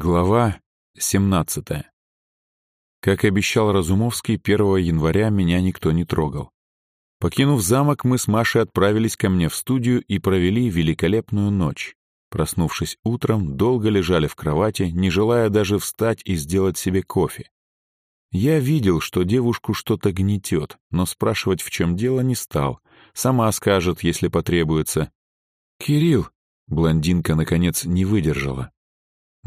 Глава 17. Как обещал Разумовский, 1 января меня никто не трогал. Покинув замок, мы с Машей отправились ко мне в студию и провели великолепную ночь. Проснувшись утром, долго лежали в кровати, не желая даже встать и сделать себе кофе. Я видел, что девушку что-то гнетет, но спрашивать, в чем дело, не стал. Сама скажет, если потребуется. «Кирилл!» — блондинка, наконец, не выдержала.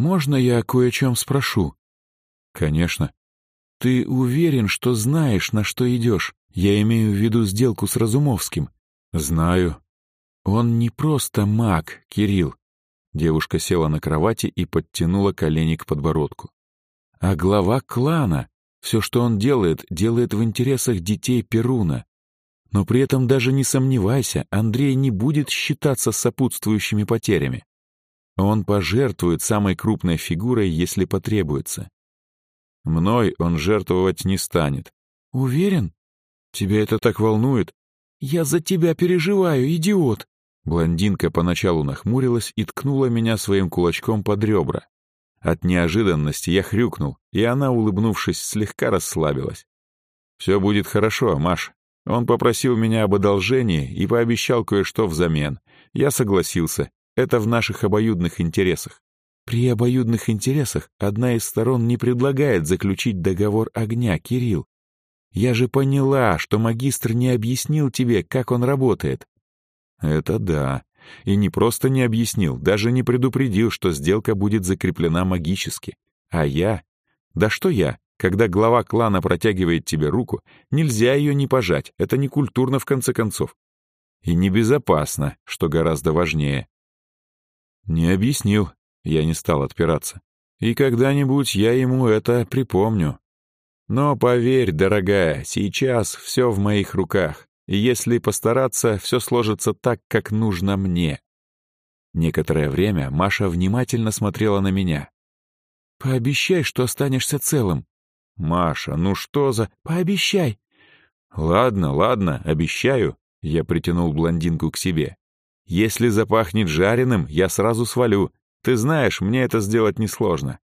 «Можно я кое о чем спрошу?» «Конечно». «Ты уверен, что знаешь, на что идешь? Я имею в виду сделку с Разумовским». «Знаю». «Он не просто маг, Кирилл». Девушка села на кровати и подтянула колени к подбородку. «А глава клана. Все, что он делает, делает в интересах детей Перуна. Но при этом даже не сомневайся, Андрей не будет считаться сопутствующими потерями. Он пожертвует самой крупной фигурой, если потребуется. Мной он жертвовать не станет. Уверен? Тебя это так волнует? Я за тебя переживаю, идиот. Блондинка поначалу нахмурилась и ткнула меня своим кулачком под ребра. От неожиданности я хрюкнул, и она, улыбнувшись, слегка расслабилась. «Все будет хорошо, Маш. Он попросил меня об одолжении и пообещал кое-что взамен. Я согласился, это в наших обоюдных интересах. При обоюдных интересах одна из сторон не предлагает заключить договор огня, Кирилл. Я же поняла, что магистр не объяснил тебе, как он работает. Это да. И не просто не объяснил, даже не предупредил, что сделка будет закреплена магически. А я? Да что я? Когда глава клана протягивает тебе руку, нельзя ее не пожать, это не культурно в конце концов. И небезопасно, что гораздо важнее. Не объяснил, я не стал отпираться. И когда-нибудь я ему это припомню. Но поверь, дорогая, сейчас все в моих руках, и если постараться, все сложится так, как нужно мне. Некоторое время Маша внимательно смотрела на меня. «Пообещай, что останешься целым». «Маша, ну что за...» «Пообещай». «Ладно, ладно, обещаю», — я притянул блондинку к себе. Если запахнет жареным, я сразу свалю. Ты знаешь, мне это сделать несложно.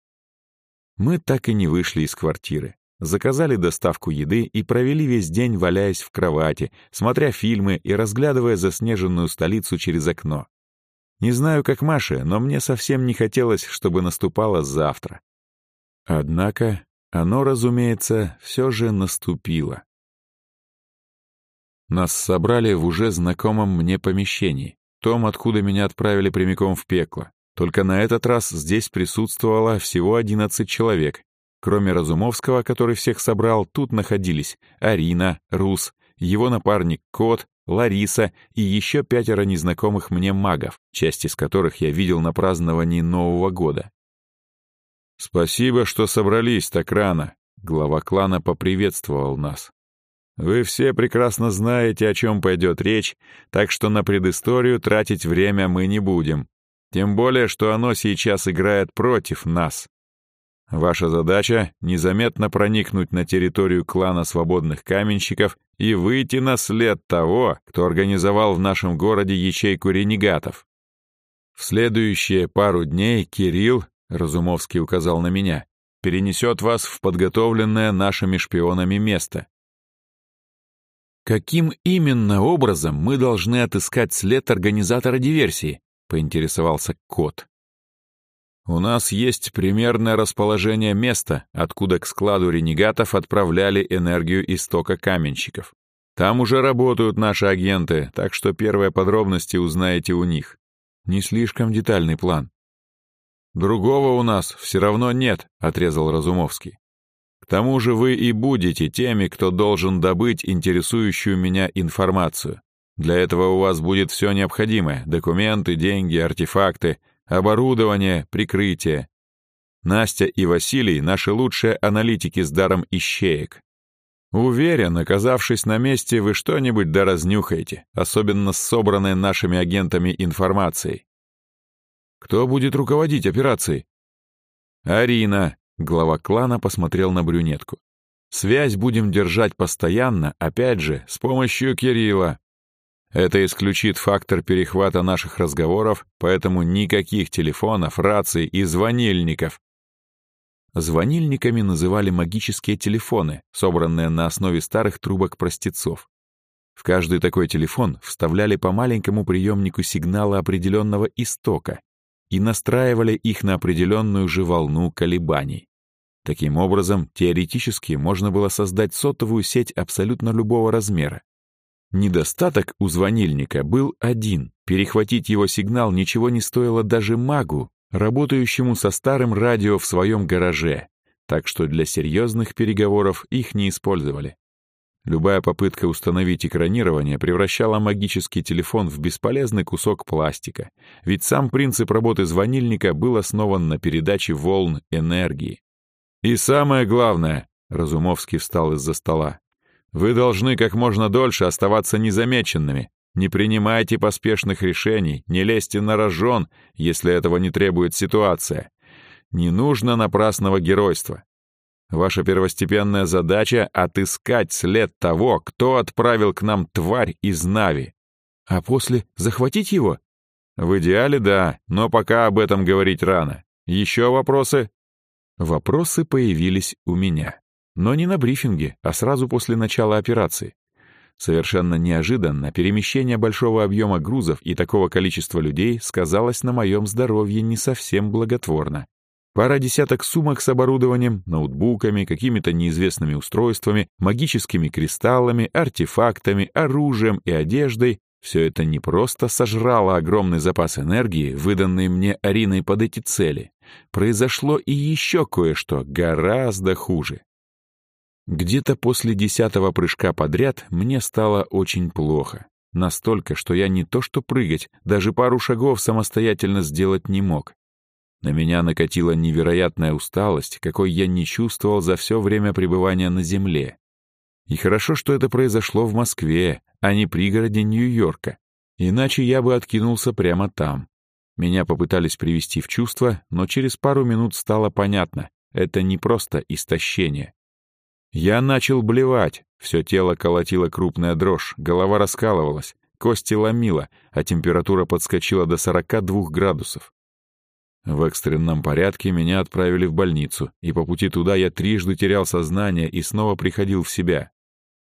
Мы так и не вышли из квартиры. Заказали доставку еды и провели весь день, валяясь в кровати, смотря фильмы и разглядывая заснеженную столицу через окно. Не знаю, как Маша, но мне совсем не хотелось, чтобы наступало завтра. Однако оно, разумеется, все же наступило. Нас собрали в уже знакомом мне помещении том, откуда меня отправили прямиком в пекло. Только на этот раз здесь присутствовало всего 11 человек. Кроме Разумовского, который всех собрал, тут находились Арина, Рус, его напарник Кот, Лариса и еще пятеро незнакомых мне магов, часть из которых я видел на праздновании Нового года. «Спасибо, что собрались так рано», — глава клана поприветствовал нас. Вы все прекрасно знаете, о чем пойдет речь, так что на предысторию тратить время мы не будем. Тем более, что оно сейчас играет против нас. Ваша задача — незаметно проникнуть на территорию клана свободных каменщиков и выйти на след того, кто организовал в нашем городе ячейку ренегатов. В следующие пару дней Кирилл, Разумовский указал на меня, перенесет вас в подготовленное нашими шпионами место. «Каким именно образом мы должны отыскать след организатора диверсии?» — поинтересовался кот. «У нас есть примерное расположение места, откуда к складу ренегатов отправляли энергию истока каменщиков. Там уже работают наши агенты, так что первые подробности узнаете у них. Не слишком детальный план». «Другого у нас все равно нет», — отрезал Разумовский. К тому же вы и будете теми, кто должен добыть интересующую меня информацию. Для этого у вас будет все необходимое — документы, деньги, артефакты, оборудование, прикрытие. Настя и Василий — наши лучшие аналитики с даром ищеек. Уверен, оказавшись на месте, вы что-нибудь да разнюхаете, особенно с собранной нашими агентами информацией. Кто будет руководить операцией? Арина, Глава клана посмотрел на брюнетку. «Связь будем держать постоянно, опять же, с помощью Кирилла. Это исключит фактор перехвата наших разговоров, поэтому никаких телефонов, раций и звонильников. Звонильниками называли магические телефоны, собранные на основе старых трубок простецов. В каждый такой телефон вставляли по маленькому приемнику сигнала определенного истока и настраивали их на определенную же волну колебаний. Таким образом, теоретически можно было создать сотовую сеть абсолютно любого размера. Недостаток у звонильника был один. Перехватить его сигнал ничего не стоило даже магу, работающему со старым радио в своем гараже, так что для серьезных переговоров их не использовали. Любая попытка установить экранирование превращала магический телефон в бесполезный кусок пластика, ведь сам принцип работы звонильника был основан на передаче волн энергии. «И самое главное», — Разумовский встал из-за стола, «вы должны как можно дольше оставаться незамеченными, не принимайте поспешных решений, не лезьте на рожон, если этого не требует ситуация. Не нужно напрасного геройства. Ваша первостепенная задача — отыскать след того, кто отправил к нам тварь из Нави. А после захватить его? В идеале да, но пока об этом говорить рано. Еще вопросы? Вопросы появились у меня. Но не на брифинге, а сразу после начала операции. Совершенно неожиданно перемещение большого объема грузов и такого количества людей сказалось на моем здоровье не совсем благотворно. Пара десяток сумок с оборудованием, ноутбуками, какими-то неизвестными устройствами, магическими кристаллами, артефактами, оружием и одеждой — все это не просто сожрало огромный запас энергии, выданный мне Ариной под эти цели. Произошло и еще кое-что гораздо хуже. Где-то после десятого прыжка подряд мне стало очень плохо. Настолько, что я не то что прыгать, даже пару шагов самостоятельно сделать не мог. На меня накатила невероятная усталость, какой я не чувствовал за все время пребывания на Земле. И хорошо, что это произошло в Москве, а не пригороде Нью-Йорка. Иначе я бы откинулся прямо там. Меня попытались привести в чувство, но через пару минут стало понятно — это не просто истощение. Я начал блевать, все тело колотило крупная дрожь, голова раскалывалась, кости ломило, а температура подскочила до 42 градусов. В экстренном порядке меня отправили в больницу, и по пути туда я трижды терял сознание и снова приходил в себя.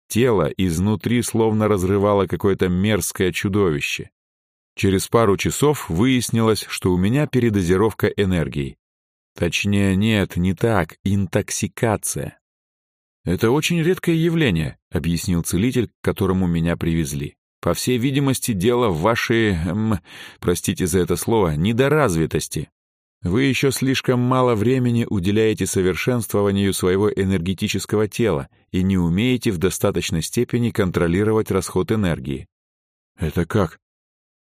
Тело изнутри словно разрывало какое-то мерзкое чудовище. Через пару часов выяснилось, что у меня передозировка энергии. Точнее, нет, не так, интоксикация. «Это очень редкое явление», — объяснил целитель, к которому меня привезли. «По всей видимости, дело в вашей, эм, простите за это слово, недоразвитости. Вы еще слишком мало времени уделяете совершенствованию своего энергетического тела и не умеете в достаточной степени контролировать расход энергии». «Это как?»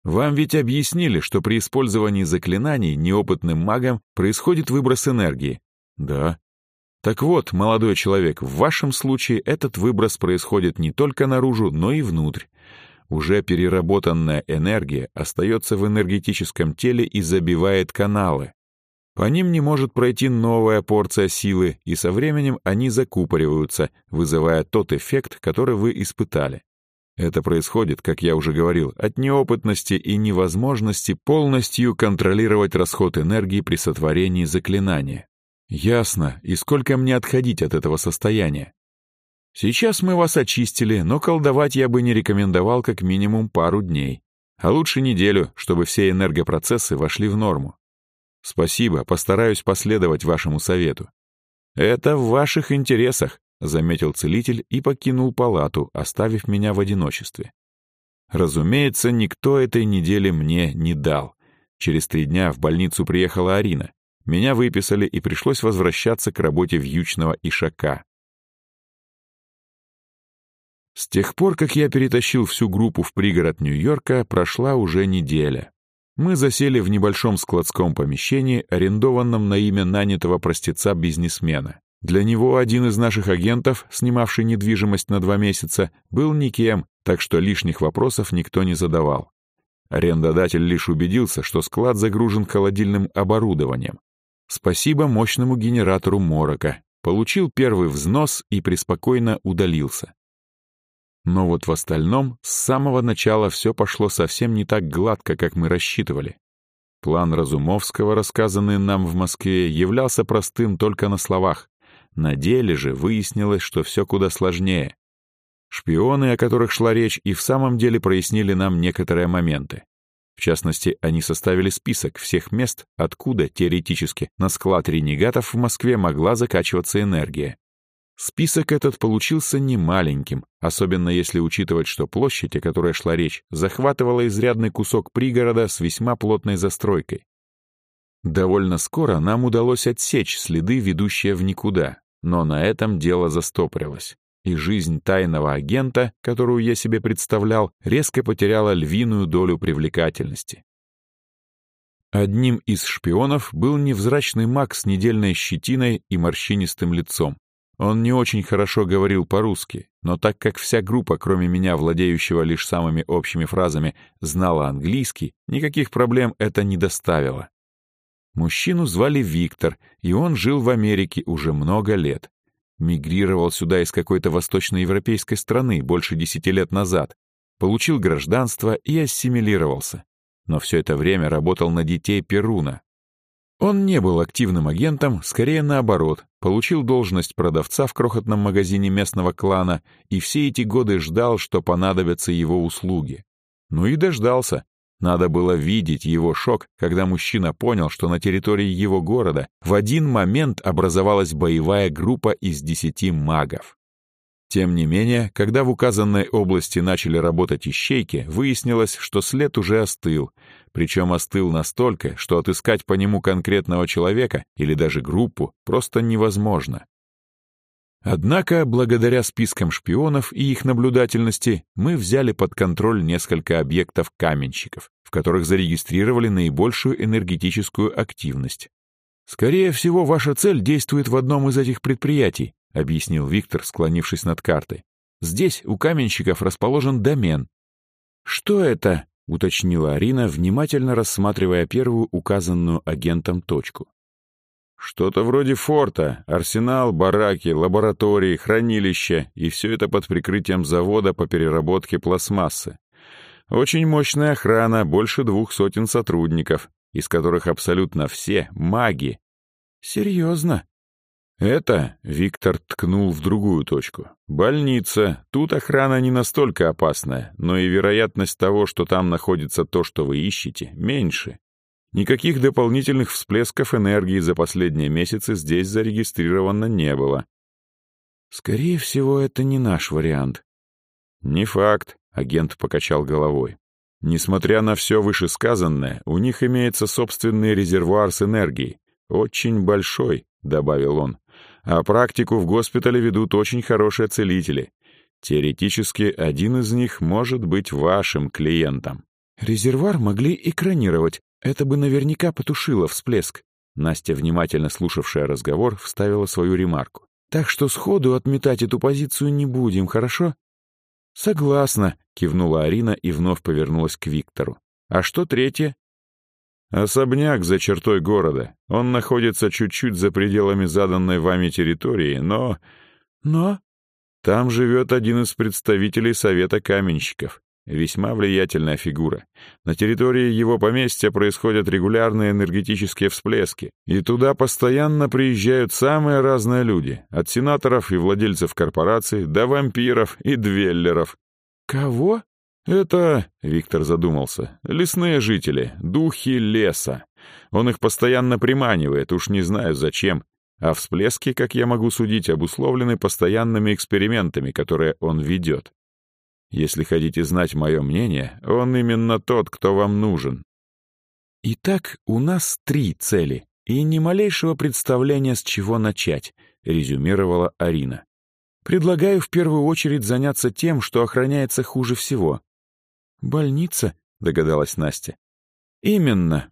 «Вам ведь объяснили, что при использовании заклинаний неопытным магом происходит выброс энергии». «Да», так вот, молодой человек, в вашем случае этот выброс происходит не только наружу, но и внутрь. Уже переработанная энергия остается в энергетическом теле и забивает каналы. По ним не может пройти новая порция силы, и со временем они закупориваются, вызывая тот эффект, который вы испытали. Это происходит, как я уже говорил, от неопытности и невозможности полностью контролировать расход энергии при сотворении заклинания. Ясно. И сколько мне отходить от этого состояния? Сейчас мы вас очистили, но колдовать я бы не рекомендовал как минимум пару дней. А лучше неделю, чтобы все энергопроцессы вошли в норму. Спасибо, постараюсь последовать вашему совету. Это в ваших интересах, заметил целитель и покинул палату, оставив меня в одиночестве. Разумеется, никто этой недели мне не дал. Через три дня в больницу приехала Арина. Меня выписали, и пришлось возвращаться к работе вьючного ишака. С тех пор, как я перетащил всю группу в пригород Нью-Йорка, прошла уже неделя. Мы засели в небольшом складском помещении, арендованном на имя нанятого простеца-бизнесмена. Для него один из наших агентов, снимавший недвижимость на два месяца, был никем, так что лишних вопросов никто не задавал. Арендодатель лишь убедился, что склад загружен холодильным оборудованием, Спасибо мощному генератору морока. Получил первый взнос и преспокойно удалился. Но вот в остальном с самого начала все пошло совсем не так гладко, как мы рассчитывали. План Разумовского, рассказанный нам в Москве, являлся простым только на словах. На деле же выяснилось, что все куда сложнее. Шпионы, о которых шла речь, и в самом деле прояснили нам некоторые моменты. В частности, они составили список всех мест, откуда, теоретически, на склад ренегатов в Москве могла закачиваться энергия. Список этот получился немаленьким, особенно если учитывать, что площадь, о которой шла речь, захватывала изрядный кусок пригорода с весьма плотной застройкой. Довольно скоро нам удалось отсечь следы, ведущие в никуда, но на этом дело застопорилось, и жизнь тайного агента, которую я себе представлял, резко потеряла львиную долю привлекательности. Одним из шпионов был невзрачный маг с недельной щетиной и морщинистым лицом. Он не очень хорошо говорил по-русски, но так как вся группа, кроме меня, владеющего лишь самыми общими фразами, знала английский, никаких проблем это не доставило. Мужчину звали Виктор, и он жил в Америке уже много лет. Мигрировал сюда из какой-то восточноевропейской страны больше десяти лет назад, получил гражданство и ассимилировался. Но все это время работал на детей Перуна, он не был активным агентом, скорее наоборот, получил должность продавца в крохотном магазине местного клана и все эти годы ждал, что понадобятся его услуги. Ну и дождался. Надо было видеть его шок, когда мужчина понял, что на территории его города в один момент образовалась боевая группа из десяти магов. Тем не менее, когда в указанной области начали работать ищейки, выяснилось, что след уже остыл, причем остыл настолько, что отыскать по нему конкретного человека или даже группу просто невозможно. Однако, благодаря спискам шпионов и их наблюдательности, мы взяли под контроль несколько объектов каменщиков, в которых зарегистрировали наибольшую энергетическую активность. «Скорее всего, ваша цель действует в одном из этих предприятий», — объяснил Виктор, склонившись над картой. «Здесь у каменщиков расположен домен». «Что это?» — уточнила Арина, внимательно рассматривая первую указанную агентом точку. «Что-то вроде форта, арсенал, бараки, лаборатории, хранилища, и все это под прикрытием завода по переработке пластмассы. Очень мощная охрана, больше двух сотен сотрудников, из которых абсолютно все — маги». «Серьезно?» «Это», — Виктор ткнул в другую точку, — «больница. Тут охрана не настолько опасная, но и вероятность того, что там находится то, что вы ищете, меньше. Никаких дополнительных всплесков энергии за последние месяцы здесь зарегистрировано не было». «Скорее всего, это не наш вариант». «Не факт», — агент покачал головой. «Несмотря на все вышесказанное, у них имеется собственный резервуар с энергией, очень большой», — добавил он а практику в госпитале ведут очень хорошие целители. Теоретически, один из них может быть вашим клиентом. Резервуар могли экранировать. Это бы наверняка потушило всплеск. Настя, внимательно слушавшая разговор, вставила свою ремарку. Так что сходу отметать эту позицию не будем, хорошо? Согласна, кивнула Арина и вновь повернулась к Виктору. А что третье? Особняк за чертой города. Он находится чуть-чуть за пределами заданной вами территории, но... Но? Там живет один из представителей Совета каменщиков. Весьма влиятельная фигура. На территории его поместья происходят регулярные энергетические всплески, и туда постоянно приезжают самые разные люди, от сенаторов и владельцев корпораций до вампиров и двеллеров. «Кого?» «Это...» — Виктор задумался. «Лесные жители, духи леса. Он их постоянно приманивает, уж не знаю зачем. А всплески, как я могу судить, обусловлены постоянными экспериментами, которые он ведет. Если хотите знать мое мнение, он именно тот, кто вам нужен». «Итак, у нас три цели, и ни малейшего представления, с чего начать», — резюмировала Арина. «Предлагаю в первую очередь заняться тем, что охраняется хуже всего, «Больница?» — догадалась Настя. «Именно».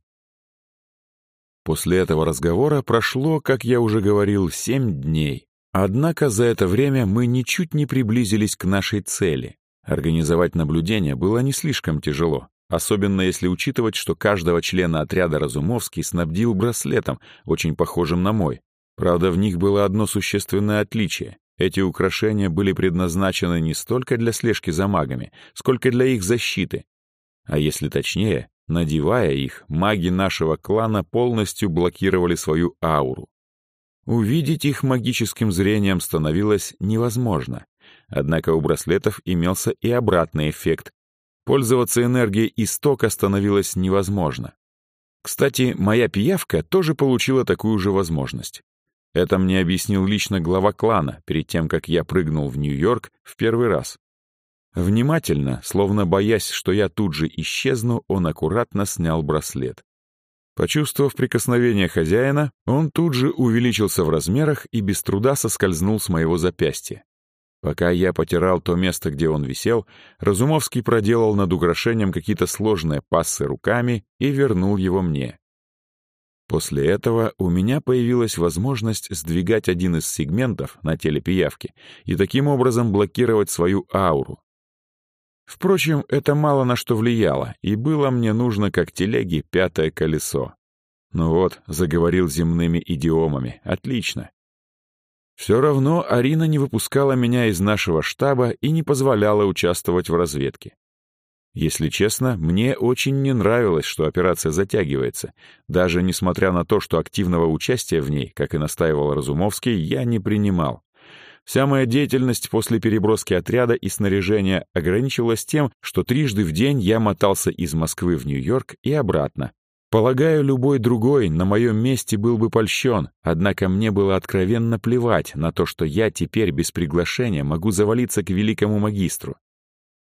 После этого разговора прошло, как я уже говорил, семь дней. Однако за это время мы ничуть не приблизились к нашей цели. Организовать наблюдение было не слишком тяжело, особенно если учитывать, что каждого члена отряда Разумовский снабдил браслетом, очень похожим на мой. Правда, в них было одно существенное отличие. Эти украшения были предназначены не столько для слежки за магами, сколько для их защиты. А если точнее, Надевая их, маги нашего клана полностью блокировали свою ауру. Увидеть их магическим зрением становилось невозможно. Однако у браслетов имелся и обратный эффект. Пользоваться энергией истока становилось невозможно. Кстати, моя пиявка тоже получила такую же возможность. Это мне объяснил лично глава клана перед тем, как я прыгнул в Нью-Йорк в первый раз. Внимательно, словно боясь, что я тут же исчезну, он аккуратно снял браслет. Почувствовав прикосновение хозяина, он тут же увеличился в размерах и без труда соскользнул с моего запястья. Пока я потирал то место, где он висел, Разумовский проделал над украшением какие-то сложные пассы руками и вернул его мне. После этого у меня появилась возможность сдвигать один из сегментов на теле пиявки и таким образом блокировать свою ауру. Впрочем, это мало на что влияло, и было мне нужно, как телеге, пятое колесо. Ну вот, заговорил земными идиомами. Отлично. Все равно Арина не выпускала меня из нашего штаба и не позволяла участвовать в разведке. Если честно, мне очень не нравилось, что операция затягивается, даже несмотря на то, что активного участия в ней, как и настаивал Разумовский, я не принимал. Вся моя деятельность после переброски отряда и снаряжения ограничивалась тем, что трижды в день я мотался из Москвы в Нью-Йорк и обратно. Полагаю, любой другой на моем месте был бы польщен, однако мне было откровенно плевать на то, что я теперь без приглашения могу завалиться к великому магистру.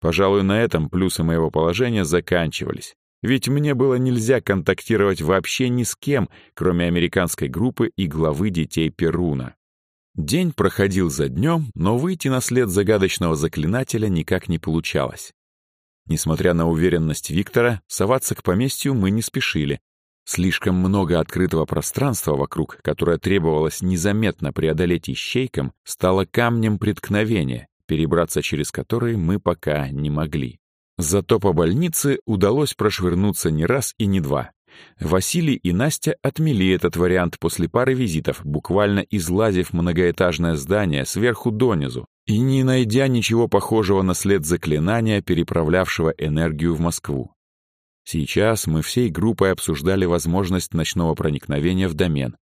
Пожалуй, на этом плюсы моего положения заканчивались. Ведь мне было нельзя контактировать вообще ни с кем, кроме американской группы и главы детей Перуна. День проходил за днем, но выйти на след загадочного заклинателя никак не получалось. Несмотря на уверенность Виктора, соваться к поместью мы не спешили. Слишком много открытого пространства вокруг, которое требовалось незаметно преодолеть ищейкам, стало камнем преткновения, перебраться через который мы пока не могли. Зато по больнице удалось прошвырнуться не раз и не два. Василий и Настя отмели этот вариант после пары визитов, буквально излазив многоэтажное здание сверху донизу и не найдя ничего похожего на след заклинания, переправлявшего энергию в Москву. Сейчас мы всей группой обсуждали возможность ночного проникновения в домен.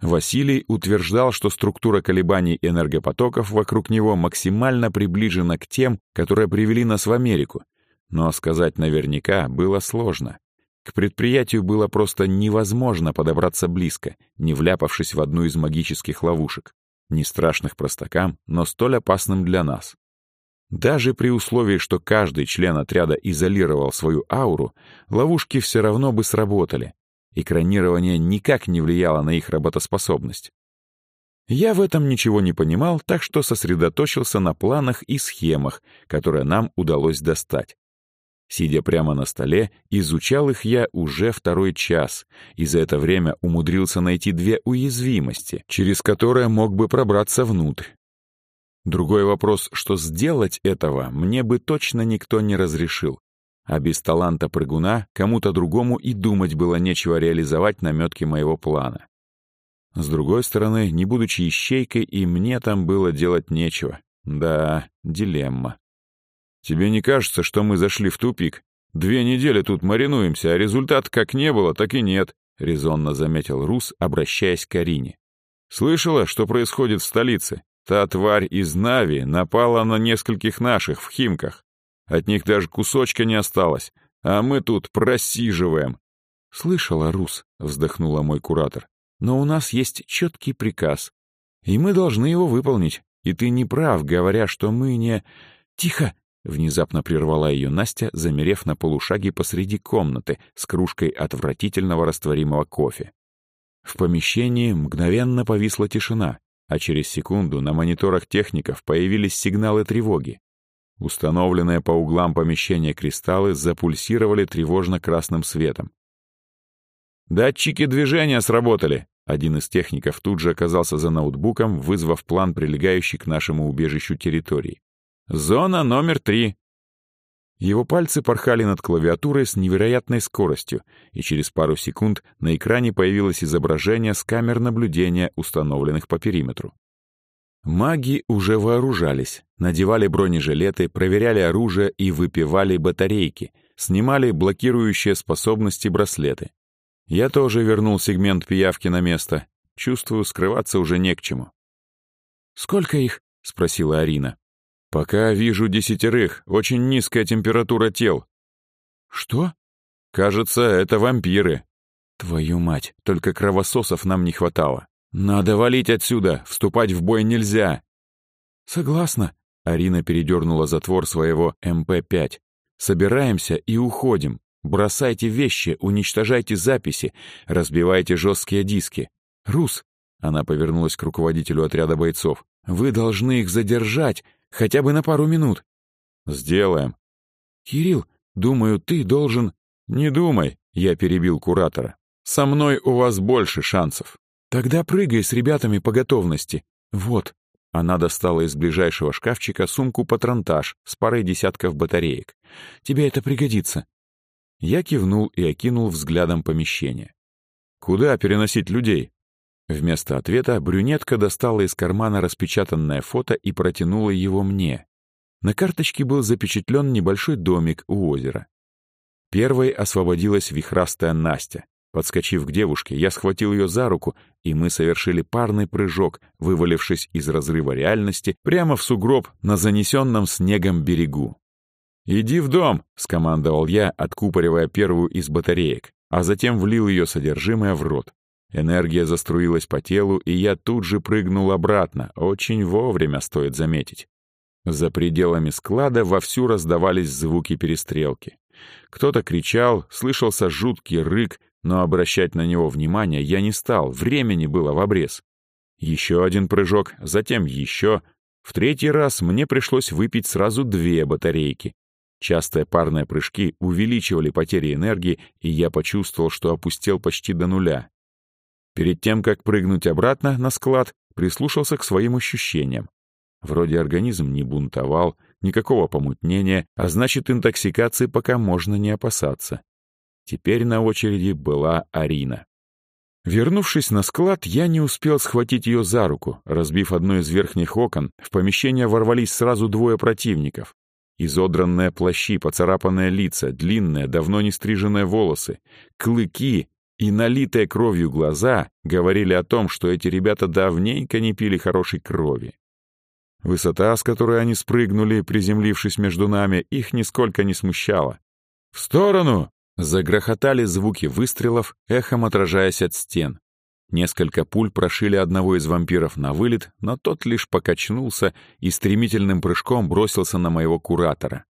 Василий утверждал, что структура колебаний энергопотоков вокруг него максимально приближена к тем, которые привели нас в Америку, но сказать наверняка было сложно. К предприятию было просто невозможно подобраться близко, не вляпавшись в одну из магических ловушек. Не страшных простакам, но столь опасным для нас. Даже при условии, что каждый член отряда изолировал свою ауру, ловушки все равно бы сработали. Экранирование никак не влияло на их работоспособность. Я в этом ничего не понимал, так что сосредоточился на планах и схемах, которые нам удалось достать. Сидя прямо на столе, изучал их я уже второй час, и за это время умудрился найти две уязвимости, через которые мог бы пробраться внутрь. Другой вопрос, что сделать этого мне бы точно никто не разрешил. А без таланта прыгуна кому-то другому и думать было нечего реализовать наметки моего плана. С другой стороны, не будучи ищейкой, и мне там было делать нечего. Да, дилемма. Тебе не кажется, что мы зашли в тупик? Две недели тут маринуемся, а результат как не было, так и нет», — резонно заметил Рус, обращаясь к Карине. «Слышала, что происходит в столице? Та тварь из Нави напала на нескольких наших в Химках. От них даже кусочка не осталось, а мы тут просиживаем». «Слышала, Рус», — вздохнула мой куратор, «но у нас есть четкий приказ, и мы должны его выполнить. И ты не прав, говоря, что мы не...» «Тихо!» Внезапно прервала ее Настя, замерев на полушаге посреди комнаты с кружкой отвратительного растворимого кофе. В помещении мгновенно повисла тишина, а через секунду на мониторах техников появились сигналы тревоги. Установленные по углам помещения кристаллы запульсировали тревожно-красным светом. «Датчики движения сработали!» Один из техников тут же оказался за ноутбуком, вызвав план, прилегающий к нашему убежищу территории. «Зона номер три». Его пальцы порхали над клавиатурой с невероятной скоростью, и через пару секунд на экране появилось изображение с камер наблюдения, установленных по периметру. Маги уже вооружались, надевали бронежилеты, проверяли оружие и выпивали батарейки, снимали блокирующие способности браслеты. Я тоже вернул сегмент пиявки на место. Чувствую, скрываться уже не к чему. «Сколько их?» — спросила Арина. «Пока вижу десятерых. Очень низкая температура тел». «Что?» «Кажется, это вампиры». «Твою мать, только кровососов нам не хватало. Надо валить отсюда, вступать в бой нельзя». «Согласна». Арина передернула затвор своего МП-5. «Собираемся и уходим. Бросайте вещи, уничтожайте записи, разбивайте жесткие диски. Рус, она повернулась к руководителю отряда бойцов, вы должны их задержать хотя бы на пару минут. Сделаем. Кирилл, думаю, ты должен... Не думай, я перебил куратора. Со мной у вас больше шансов. Тогда прыгай с ребятами по готовности. Вот. Она достала из ближайшего шкафчика сумку-патронтаж с парой десятков батареек. Тебе это пригодится. Я кивнул и окинул взглядом помещение. «Куда переносить людей?» Вместо ответа брюнетка достала из кармана распечатанное фото и протянула его мне. На карточке был запечатлен небольшой домик у озера. Первой освободилась вихрастая Настя. Подскочив к девушке, я схватил ее за руку, и мы совершили парный прыжок, вывалившись из разрыва реальности прямо в сугроб на занесенном снегом берегу. «Иди в дом!» — скомандовал я, откупоривая первую из батареек, а затем влил ее содержимое в рот. Энергия заструилась по телу, и я тут же прыгнул обратно, очень вовремя, стоит заметить. За пределами склада вовсю раздавались звуки перестрелки. Кто-то кричал, слышался жуткий рык, но обращать на него внимание я не стал, времени было в обрез. Еще один прыжок, затем еще. В третий раз мне пришлось выпить сразу две батарейки, Частые парные прыжки увеличивали потери энергии, и я почувствовал, что опустел почти до нуля. Перед тем, как прыгнуть обратно на склад, прислушался к своим ощущениям. Вроде организм не бунтовал, никакого помутнения, а значит, интоксикации пока можно не опасаться. Теперь на очереди была Арина. Вернувшись на склад, я не успел схватить ее за руку. Разбив одно из верхних окон, в помещение ворвались сразу двое противников. Изодранные плащи, поцарапанные лица, длинные, давно не стриженные волосы, клыки и налитые кровью глаза говорили о том, что эти ребята давненько не пили хорошей крови. Высота, с которой они спрыгнули, приземлившись между нами, их нисколько не смущала. «В сторону!» — загрохотали звуки выстрелов, эхом отражаясь от стен. Несколько пуль прошили одного из вампиров на вылет, но тот лишь покачнулся и стремительным прыжком бросился на моего куратора.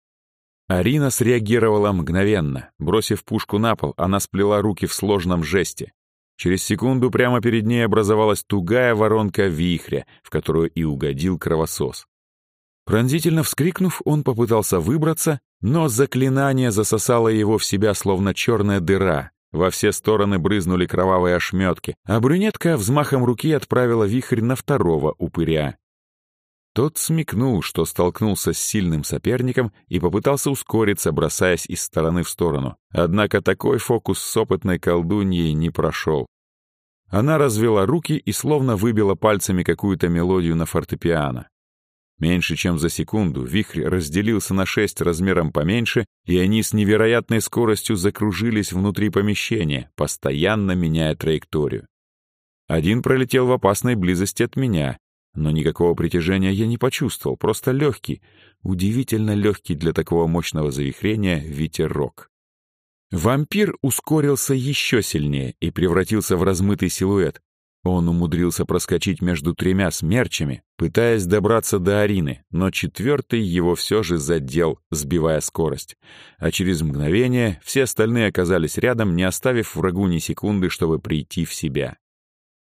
Арина среагировала мгновенно. Бросив пушку на пол, она сплела руки в сложном жесте. Через секунду прямо перед ней образовалась тугая воронка вихря, в которую и угодил кровосос. Пронзительно вскрикнув, он попытался выбраться, но заклинание засосало его в себя, словно черная дыра, во все стороны брызнули кровавые ошметки, а брюнетка взмахом руки отправила вихрь на второго упыря. Тот смекнул, что столкнулся с сильным соперником и попытался ускориться, бросаясь из стороны в сторону. Однако такой фокус с опытной колдуньей не прошел. Она развела руки и словно выбила пальцами какую-то мелодию на фортепиано. Меньше чем за секунду вихрь разделился на шесть размером поменьше, и они с невероятной скоростью закружились внутри помещения, постоянно меняя траекторию. Один пролетел в опасной близости от меня, но никакого притяжения я не почувствовал, просто легкий, удивительно легкий для такого мощного завихрения ветерок. Вампир ускорился еще сильнее и превратился в размытый силуэт, он умудрился проскочить между тремя смерчами, пытаясь добраться до Арины, но четвертый его все же задел, сбивая скорость. А через мгновение все остальные оказались рядом, не оставив врагу ни секунды, чтобы прийти в себя.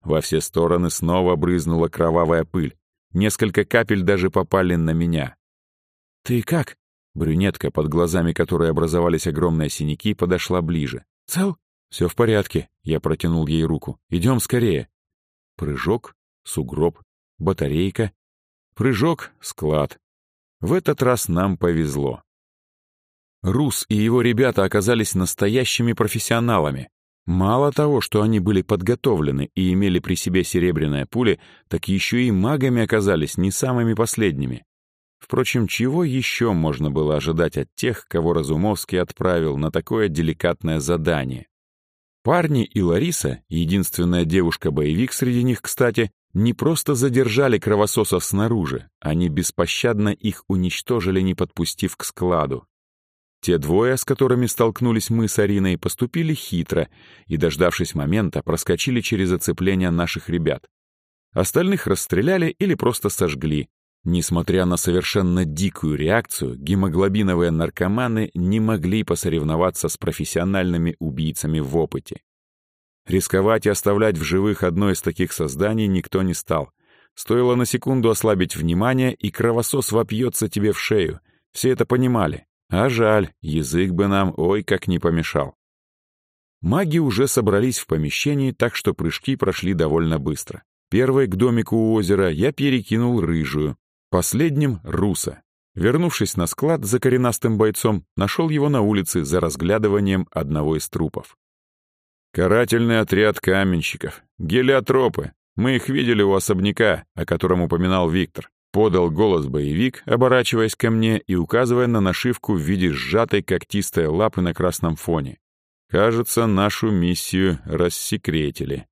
Во все стороны снова брызнула кровавая пыль. Несколько капель даже попали на меня. «Ты как?» Брюнетка, под глазами которой образовались огромные синяки, подошла ближе. «Цел?» «Все в порядке», — я протянул ей руку. «Идем скорее». Прыжок, сугроб, батарейка. Прыжок, склад. В этот раз нам повезло. Рус и его ребята оказались настоящими профессионалами. Мало того, что они были подготовлены и имели при себе серебряные пули, так еще и магами оказались не самыми последними. Впрочем, чего еще можно было ожидать от тех, кого Разумовский отправил на такое деликатное задание? Парни и Лариса, единственная девушка-боевик среди них, кстати, не просто задержали кровососов снаружи, они беспощадно их уничтожили, не подпустив к складу. Те двое, с которыми столкнулись мы с Ариной, поступили хитро и, дождавшись момента, проскочили через оцепление наших ребят. Остальных расстреляли или просто сожгли. Несмотря на совершенно дикую реакцию, гемоглобиновые наркоманы не могли посоревноваться с профессиональными убийцами в опыте. Рисковать и оставлять в живых одно из таких созданий никто не стал. Стоило на секунду ослабить внимание, и кровосос вопьется тебе в шею. Все это понимали. А жаль, язык бы нам ой как не помешал. Маги уже собрались в помещении, так что прыжки прошли довольно быстро. Первой к домику у озера я перекинул рыжую, последним — руса. Вернувшись на склад за коренастым бойцом, нашел его на улице за разглядыванием одного из трупов. Карательный отряд каменщиков. Гелиотропы. Мы их видели у особняка, о котором упоминал Виктор. Подал голос боевик, оборачиваясь ко мне и указывая на нашивку в виде сжатой когтистой лапы на красном фоне. Кажется, нашу миссию рассекретили.